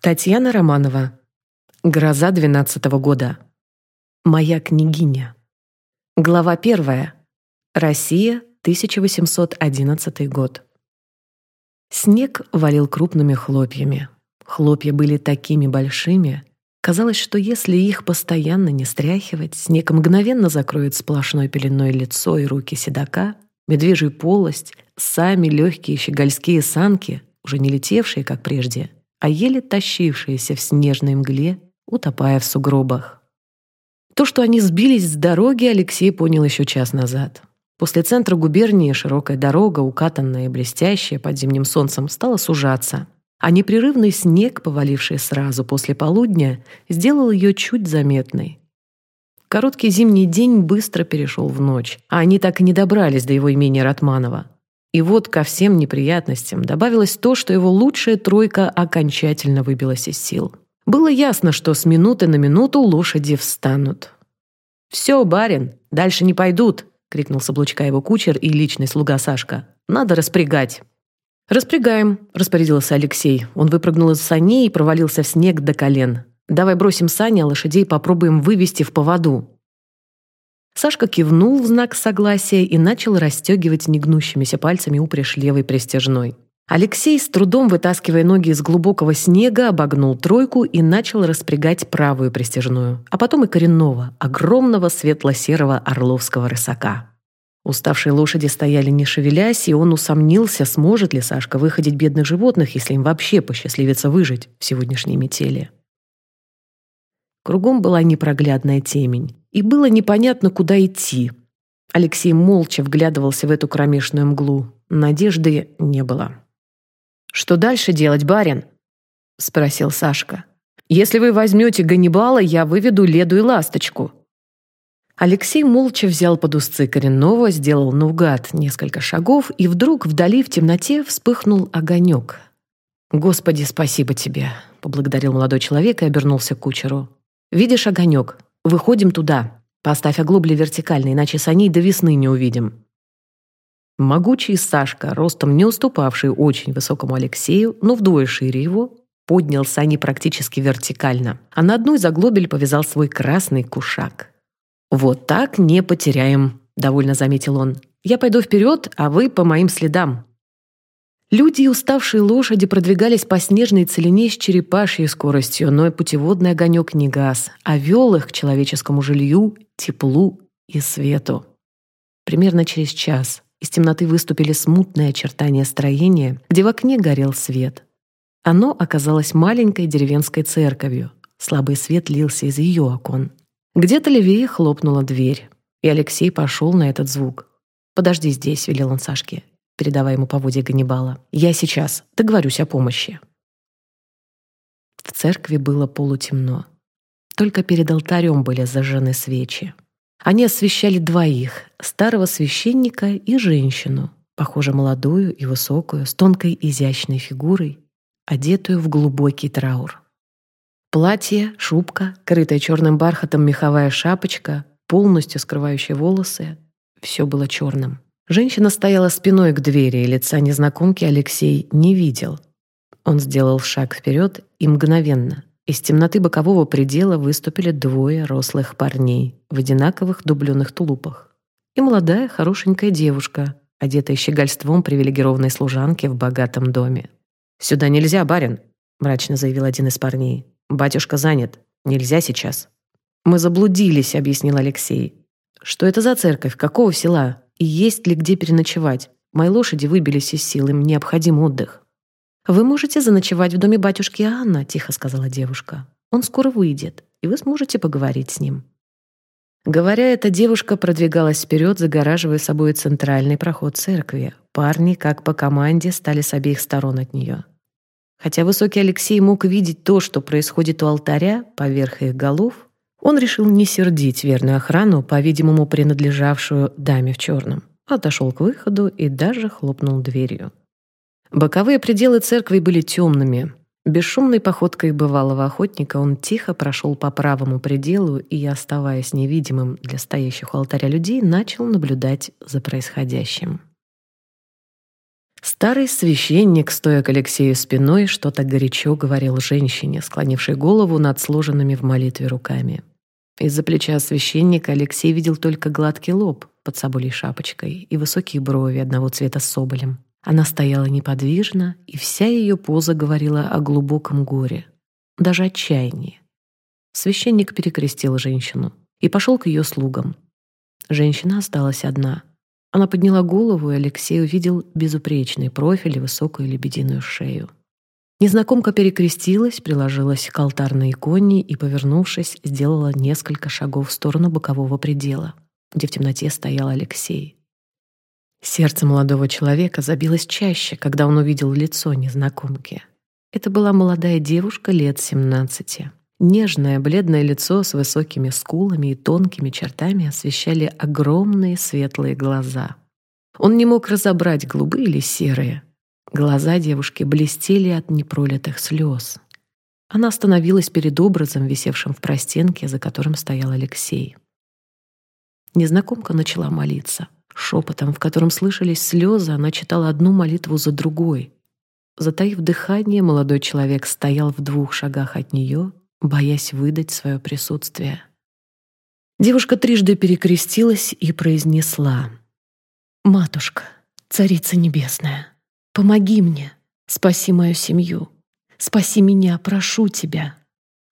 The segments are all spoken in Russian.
Татьяна Романова. Гроза двенадцатого года. Моя княгиня. Глава первая. Россия, 1811 год. Снег валил крупными хлопьями. Хлопья были такими большими, казалось, что если их постоянно не стряхивать, снег мгновенно закроет сплошной пеленой лицо и руки седока, медвежью полость, сами легкие щегольские санки, уже не летевшие, как прежде — а еле тащившиеся в снежной мгле, утопая в сугробах. То, что они сбились с дороги, Алексей понял еще час назад. После центра губернии широкая дорога, укатанная и блестящая под зимним солнцем, стала сужаться, а непрерывный снег, поваливший сразу после полудня, сделал ее чуть заметной. Короткий зимний день быстро перешел в ночь, а они так и не добрались до его имения Ратманова. И вот ко всем неприятностям добавилось то, что его лучшая тройка окончательно выбилась из сил. Было ясно, что с минуты на минуту лошади встанут. «Все, барин, дальше не пойдут!» — крикнул с облучка его кучер и личный слуга Сашка. «Надо распрягать!» «Распрягаем», — распорядился Алексей. Он выпрыгнул из саней и провалился в снег до колен. «Давай бросим сани, а лошадей попробуем вывести в поводу». Сашка кивнул в знак согласия и начал расстегивать негнущимися пальцами упряжь левой пристяжной. Алексей, с трудом вытаскивая ноги из глубокого снега, обогнул тройку и начал распрягать правую пристяжную, а потом и коренного, огромного светло-серого орловского рысака. Уставшие лошади стояли не шевелясь, и он усомнился, сможет ли Сашка выходить бедных животных, если им вообще посчастливится выжить в сегодняшней метели. Кругом была непроглядная темень и было непонятно, куда идти. Алексей молча вглядывался в эту кромешную мглу. Надежды не было. «Что дальше делать, барин?» — спросил Сашка. «Если вы возьмете Ганнибала, я выведу Леду и Ласточку». Алексей молча взял под узцы коренного, сделал наугад несколько шагов, и вдруг вдали в темноте вспыхнул огонек. «Господи, спасибо тебе!» — поблагодарил молодой человек и обернулся к кучеру. «Видишь огонек? Выходим туда. Поставь оглобли вертикально, иначе саней до весны не увидим». Могучий Сашка, ростом не уступавший очень высокому Алексею, но вдвое шире его, поднял сани практически вертикально, а на одну из оглобель повязал свой красный кушак. «Вот так не потеряем», — довольно заметил он. «Я пойду вперед, а вы по моим следам». Люди и уставшие лошади продвигались по снежной целине с черепашьей скоростью, но и путеводный огонек не газ, а вел их к человеческому жилью, теплу и свету. Примерно через час из темноты выступили смутные очертания строения, где в окне горел свет. Оно оказалось маленькой деревенской церковью. Слабый свет лился из ее окон. Где-то левее хлопнула дверь, и Алексей пошел на этот звук. «Подожди здесь», — велел он Сашке передавая ему поводья Ганнибала. «Я сейчас договорюсь о помощи». В церкви было полутемно. Только перед алтарем были зажжены свечи. Они освещали двоих — старого священника и женщину, похоже, молодую и высокую, с тонкой изящной фигурой, одетую в глубокий траур. Платье, шубка, крытая черным бархатом меховая шапочка, полностью скрывающая волосы — все было черным. Женщина стояла спиной к двери, и лица незнакомки Алексей не видел. Он сделал шаг вперед, и мгновенно из темноты бокового предела выступили двое рослых парней в одинаковых дубленых тулупах. И молодая, хорошенькая девушка, одетая щегольством привилегированной служанки в богатом доме. «Сюда нельзя, барин», — мрачно заявил один из парней. «Батюшка занят. Нельзя сейчас». «Мы заблудились», — объяснил Алексей. «Что это за церковь? Какого села? И есть ли где переночевать? Мои лошади выбились из сил, им необходим отдых. «Вы можете заночевать в доме батюшки Анна», — тихо сказала девушка. «Он скоро выйдет, и вы сможете поговорить с ним». Говоря это, девушка продвигалась вперед, загораживая собой центральный проход церкви. Парни, как по команде, стали с обеих сторон от нее. Хотя высокий Алексей мог видеть то, что происходит у алтаря, поверх их голов, он решил не сердить верную охрану, по-видимому, принадлежавшую даме в черном. Отошел к выходу и даже хлопнул дверью. Боковые пределы церкви были темными. Бесшумной походкой бывалого охотника он тихо прошел по правому пределу и, оставаясь невидимым для стоящих у алтаря людей, начал наблюдать за происходящим. Старый священник, стоя к Алексею спиной, что-то горячо говорил женщине, склонившей голову над сложенными в молитве руками. Из-за плеча священника Алексей видел только гладкий лоб под соболей шапочкой и высокие брови одного цвета с соболем. Она стояла неподвижно, и вся ее поза говорила о глубоком горе, даже отчаянии. Священник перекрестил женщину и пошел к ее слугам. Женщина осталась одна. Она подняла голову, и Алексей увидел безупречный профиль и высокую лебединую шею. Незнакомка перекрестилась, приложилась к алтарной иконе и, повернувшись, сделала несколько шагов в сторону бокового предела, где в темноте стоял Алексей. Сердце молодого человека забилось чаще, когда он увидел лицо незнакомки. Это была молодая девушка лет семнадцати. Нежное, бледное лицо с высокими скулами и тонкими чертами освещали огромные светлые глаза. Он не мог разобрать, голубые или серые. Глаза девушки блестели от непролитых слез. Она остановилась перед образом, висевшим в простенке, за которым стоял Алексей. Незнакомка начала молиться. Шепотом, в котором слышались слезы, она читала одну молитву за другой. Затаив дыхание, молодой человек стоял в двух шагах от нее боясь выдать свое присутствие. Девушка трижды перекрестилась и произнесла «Матушка, Царица Небесная, помоги мне, спаси мою семью, спаси меня, прошу тебя.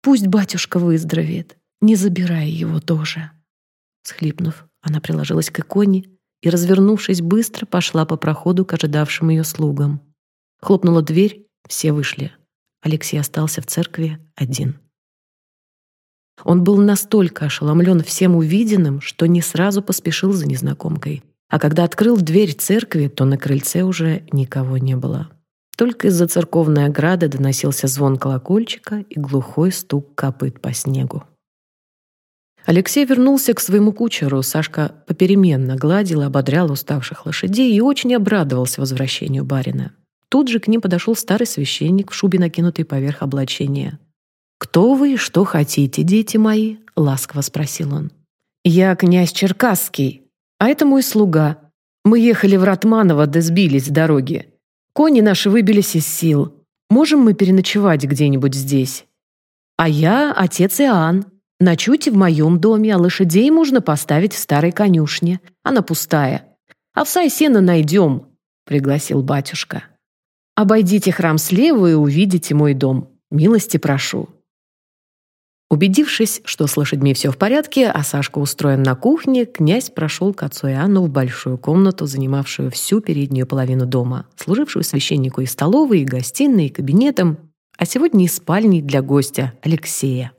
Пусть батюшка выздоровеет, не забирай его тоже». Схлипнув, она приложилась к иконе и, развернувшись быстро, пошла по проходу к ожидавшим ее слугам. Хлопнула дверь, все вышли. Алексей остался в церкви один. Он был настолько ошеломлен всем увиденным, что не сразу поспешил за незнакомкой. А когда открыл дверь церкви, то на крыльце уже никого не было. Только из-за церковной ограды доносился звон колокольчика и глухой стук копыт по снегу. Алексей вернулся к своему кучеру. Сашка попеременно гладил и ободрял уставших лошадей и очень обрадовался возвращению барина. Тут же к ним подошел старый священник в шубе, накинутой поверх облачения. «Кто вы и что хотите, дети мои?» — ласково спросил он. «Я князь Черкасский, а это мой слуга. Мы ехали в Ратманово да сбились с дороги. Кони наши выбились из сил. Можем мы переночевать где-нибудь здесь? А я отец Иоанн. Ночуйте в моем доме, а лошадей можно поставить в старой конюшне. Она пустая. Овса и сена найдем», — пригласил батюшка. «Обойдите храм слева и увидите мой дом. Милости прошу». Убедившись, что с лошадьми все в порядке, а Сашка устроен на кухне, князь прошел к отцу Иоанну в большую комнату, занимавшую всю переднюю половину дома, служившую священнику и столовой, и гостиной, и кабинетом, а сегодня и спальней для гостя, Алексея.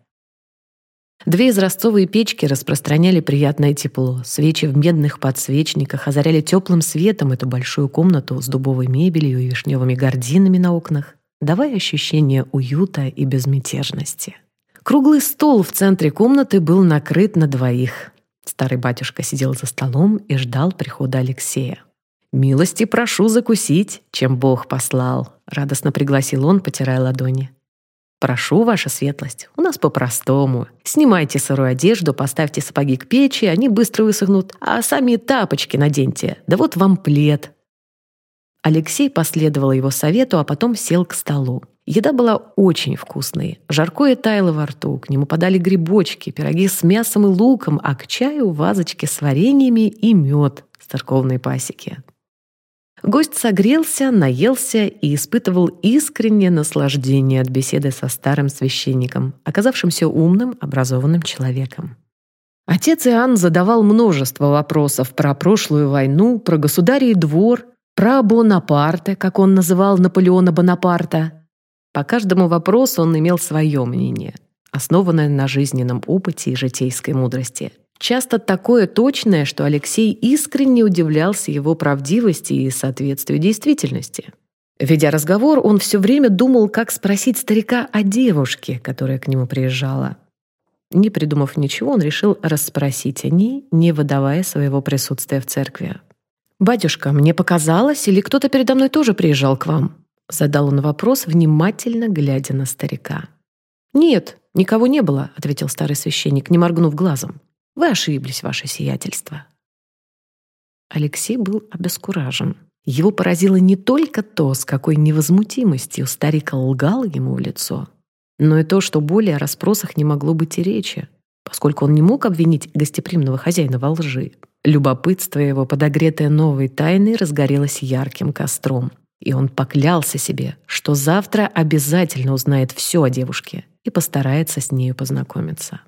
Две изразцовые печки распространяли приятное тепло. Свечи в медных подсвечниках озаряли теплым светом эту большую комнату с дубовой мебелью и вишневыми гардинами на окнах, давая ощущение уюта и безмятежности. Круглый стол в центре комнаты был накрыт на двоих. Старый батюшка сидел за столом и ждал прихода Алексея. «Милости прошу закусить, чем Бог послал», — радостно пригласил он, потирая ладони. «Прошу, ваша светлость, у нас по-простому. Снимайте сырую одежду, поставьте сапоги к печи, они быстро высохнут, а сами тапочки наденьте. Да вот вам плед». Алексей последовал его совету, а потом сел к столу. Еда была очень вкусной. Жаркое таяло во рту, к нему подали грибочки, пироги с мясом и луком, а к чаю вазочки с вареньями и мед с церковной пасеки. Гость согрелся, наелся и испытывал искреннее наслаждение от беседы со старым священником, оказавшимся умным, образованным человеком. Отец Иоанн задавал множество вопросов про прошлую войну, про государей двор, про Бонапарта, как он называл Наполеона Бонапарта, по каждому вопросу он имел свое мнение, основанное на жизненном опыте и житейской мудрости. Часто такое точное, что Алексей искренне удивлялся его правдивости и соответствию действительности. Ведя разговор, он все время думал, как спросить старика о девушке, которая к нему приезжала. Не придумав ничего, он решил расспросить о ней, не выдавая своего присутствия в церкви. «Батюшка, мне показалось, или кто-то передо мной тоже приезжал к вам?» Задал он вопрос, внимательно глядя на старика. «Нет, никого не было», — ответил старый священник, не моргнув глазом. «Вы ошиблись, ваше сиятельство». Алексей был обескуражен. Его поразило не только то, с какой невозмутимостью старик лгал ему в лицо, но и то, что более о расспросах не могло быть и речи, поскольку он не мог обвинить гостеприимного хозяина во лжи. Любопытство его, подогретое новой тайной, разгорелось ярким костром, и он поклялся себе, что завтра обязательно узнает все о девушке и постарается с нею познакомиться.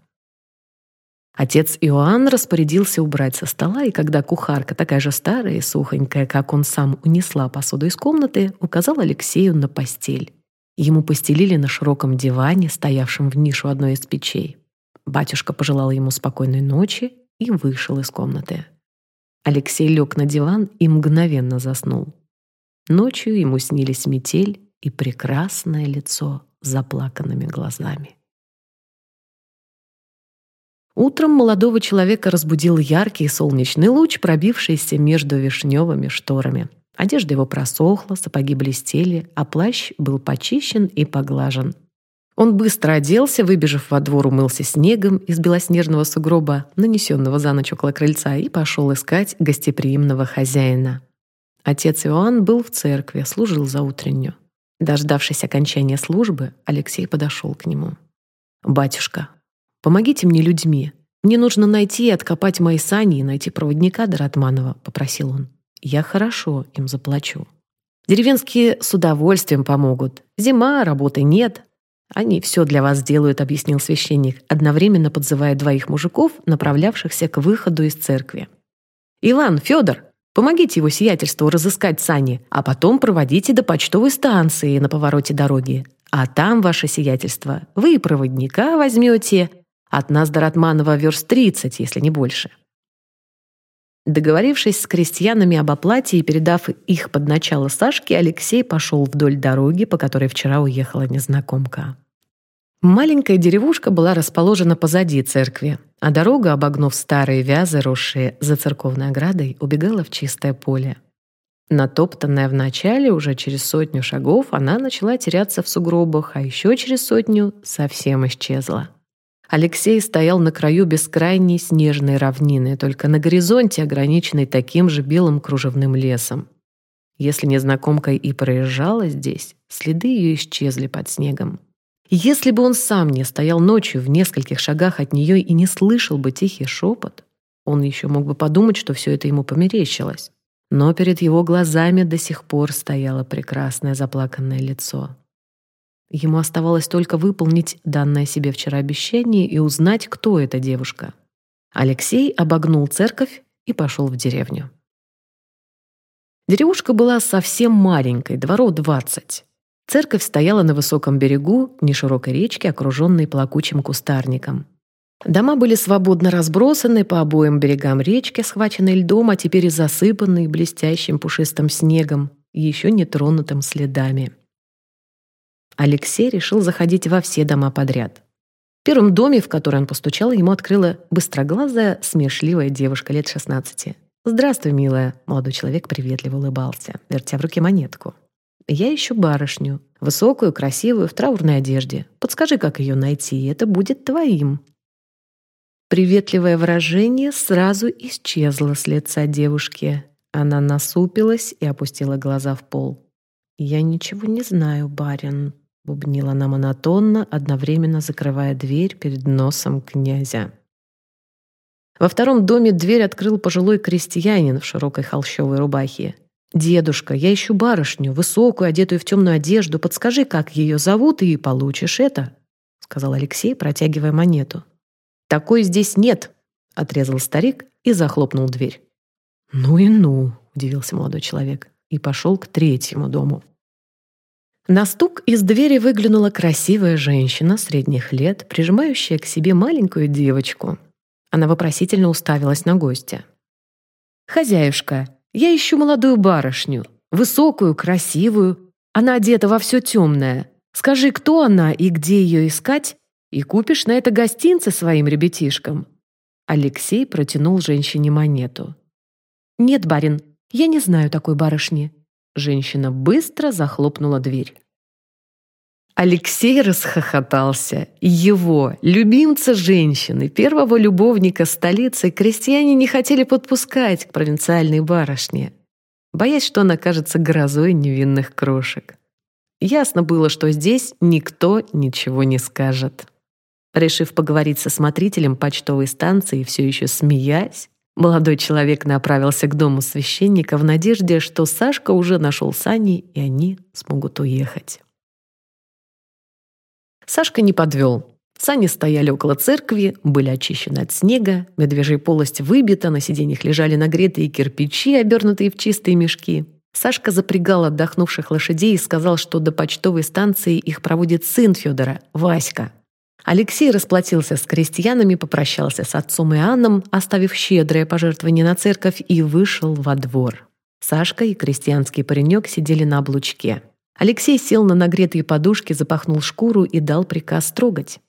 Отец Иоанн распорядился убрать со стола, и когда кухарка, такая же старая и сухонькая, как он сам, унесла посуду из комнаты, указал Алексею на постель. Ему постелили на широком диване, стоявшем в нишу одной из печей. Батюшка пожелал ему спокойной ночи и вышел из комнаты. Алексей лег на диван и мгновенно заснул. Ночью ему снились метель и прекрасное лицо с заплаканными глазами. Утром молодого человека разбудил яркий солнечный луч, пробившийся между вишневыми шторами. Одежда его просохла, сапоги блестели, а плащ был почищен и поглажен. Он быстро оделся, выбежав во двор, умылся снегом из белоснежного сугроба, нанесенного за ночь около крыльца, и пошел искать гостеприимного хозяина. Отец Иоанн был в церкви, служил за утреннюю. Дождавшись окончания службы, Алексей подошел к нему. «Батюшка, Помогите мне людьми. Мне нужно найти и откопать мои сани и найти проводника до Ратманова», — попросил он. «Я хорошо им заплачу». «Деревенские с удовольствием помогут. Зима, работы нет. Они все для вас сделают», — объяснил священник, одновременно подзывая двоих мужиков, направлявшихся к выходу из церкви. «Иван, Федор, помогите его сиятельству разыскать сани, а потом проводите до почтовой станции на повороте дороги. А там, ваше сиятельство, вы и проводника возьмете, от нас до Ратманова верст 30, если не больше. Договорившись с крестьянами об оплате и передав их под начало Сашки, Алексей пошел вдоль дороги, по которой вчера уехала незнакомка. Маленькая деревушка была расположена позади церкви, а дорога, обогнув старые вязы, росшие за церковной оградой, убегала в чистое поле. Натоптанная вначале, уже через сотню шагов, она начала теряться в сугробах, а еще через сотню совсем исчезла. Алексей стоял на краю бескрайней снежной равнины, только на горизонте, ограниченной таким же белым кружевным лесом. Если незнакомка и проезжала здесь, следы ее исчезли под снегом. Если бы он сам не стоял ночью в нескольких шагах от нее и не слышал бы тихий шепот, он еще мог бы подумать, что все это ему померещилось. Но перед его глазами до сих пор стояло прекрасное заплаканное лицо. Ему оставалось только выполнить данное себе вчера обещание и узнать, кто эта девушка. Алексей обогнул церковь и пошел в деревню. Деревушка была совсем маленькой, дворов двадцать. Церковь стояла на высоком берегу неширокой речки, окруженной плакучим кустарником. Дома были свободно разбросаны по обоим берегам речки, схваченной льдом, а теперь и засыпанной блестящим пушистым снегом, еще не тронутым следами. Алексей решил заходить во все дома подряд. В первом доме, в который он постучал, ему открыла быстроглазая, смешливая девушка лет 16. «Здравствуй, милая!» Молодой человек приветливо улыбался, вертя в руке монетку. «Я ищу барышню. Высокую, красивую, в траурной одежде. Подскажи, как ее найти, и это будет твоим». Приветливое выражение сразу исчезло с лица девушки. Она насупилась и опустила глаза в пол. «Я ничего не знаю, барин», бубнила она монотонно, одновременно закрывая дверь перед носом князя. Во втором доме дверь открыл пожилой крестьянин в широкой холщовой рубахе. «Дедушка, я ищу барышню, высокую, одетую в темную одежду. Подскажи, как ее зовут, и получишь это», — сказал Алексей, протягивая монету. «Такой здесь нет», — отрезал старик и захлопнул дверь. «Ну и ну», — удивился молодой человек и пошел к третьему дому. На стук из двери выглянула красивая женщина средних лет, прижимающая к себе маленькую девочку. Она вопросительно уставилась на гостя. «Хозяюшка, я ищу молодую барышню, высокую, красивую. Она одета во все темное. Скажи, кто она и где ее искать, и купишь на это гостинцы своим ребятишкам». Алексей протянул женщине монету. «Нет, барин, я не знаю такой барышни. Женщина быстро захлопнула дверь. Алексей расхохотался. Его, любимца женщины, первого любовника столицы, крестьяне не хотели подпускать к провинциальной барышне. боясь, что она окажется грозой невинных крошек. Ясно было, что здесь никто ничего не скажет. Решив поговорить со смотрителем почтовой станции, все еще смеясь, молодой человек направился к дому священника в надежде, что Сашка уже нашел сани, и они смогут уехать. Сашка не подвел. Сани стояли около церкви, были очищены от снега, медвежья полость выбита, на сиденьях лежали нагретые кирпичи, обернутые в чистые мешки. Сашка запрягал отдохнувших лошадей и сказал, что до почтовой станции их проводит сын Федора, Васька. Алексей расплатился с крестьянами, попрощался с отцом и Анном, оставив щедрое пожертвование на церковь, и вышел во двор. Сашка и крестьянский паренек сидели на облучке. Алексей сел на нагретые подушки, запахнул шкуру и дал приказ трогать.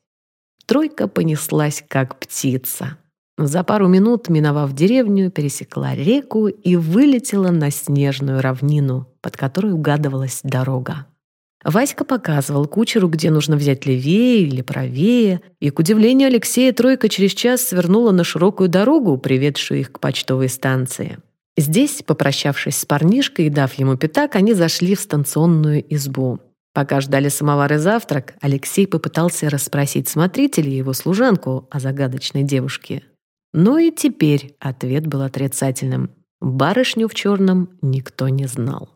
Тройка понеслась, как птица. За пару минут, миновав деревню, пересекла реку и вылетела на снежную равнину, под которой угадывалась дорога. Васька показывал кучеру, где нужно взять левее или правее, и, к удивлению Алексея, тройка через час свернула на широкую дорогу, приведшую их к почтовой станции. Здесь, попрощавшись с парнишкой и дав ему пятак, они зашли в станционную избу. Пока ждали самовар и завтрак, Алексей попытался расспросить смотрителя и его служанку о загадочной девушке. Но и теперь ответ был отрицательным. Барышню в черном никто не знал.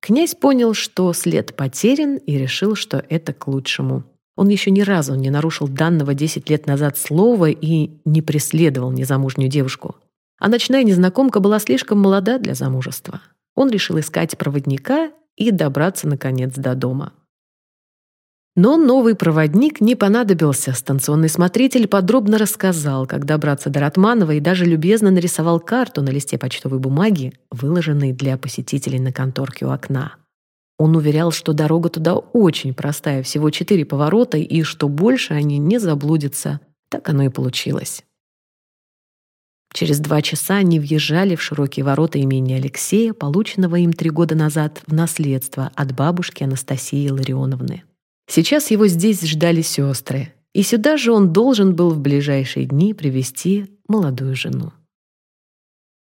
Князь понял, что след потерян, и решил, что это к лучшему. Он еще ни разу не нарушил данного 10 лет назад слова и не преследовал незамужнюю девушку. А ночная незнакомка была слишком молода для замужества. Он решил искать проводника и добраться, наконец, до дома. Но новый проводник не понадобился. Станционный смотритель подробно рассказал, как добраться до Ратманова и даже любезно нарисовал карту на листе почтовой бумаги, выложенной для посетителей на конторке у окна. Он уверял, что дорога туда очень простая, всего четыре поворота, и что больше они не заблудятся. Так оно и получилось. Через два часа они въезжали в широкие ворота имени Алексея, полученного им три года назад в наследство от бабушки Анастасии Ларионовны. Сейчас его здесь ждали сестры, и сюда же он должен был в ближайшие дни привести молодую жену.